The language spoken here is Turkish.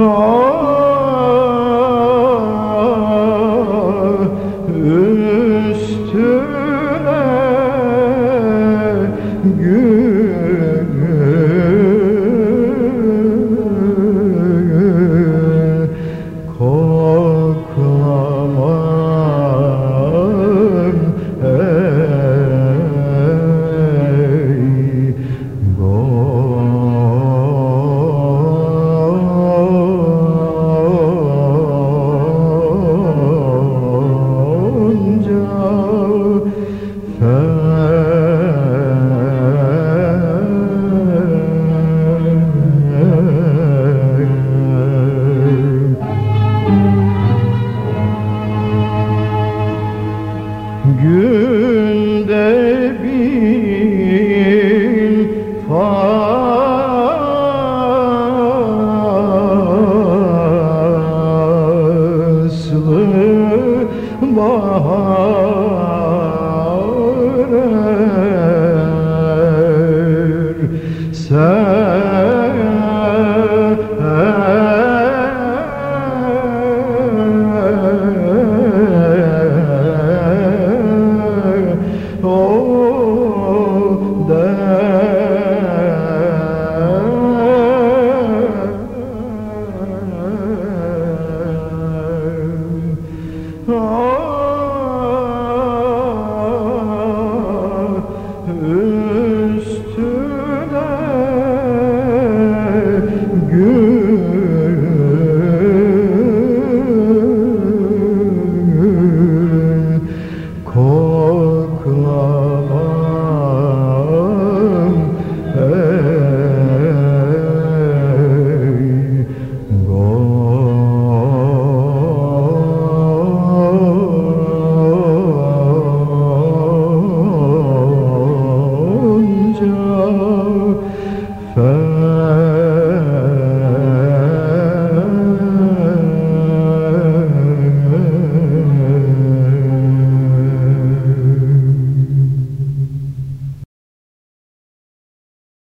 Oh. gül Günde bin faslı bahar